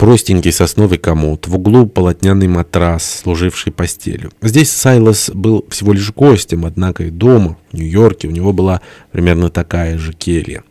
простенький сосновый комод, в углу полотняный матрас, служивший постелью. Здесь Сайлос был всего лишь гостем, однако и дома, в Нью-Йорке, у него была примерно такая же келья.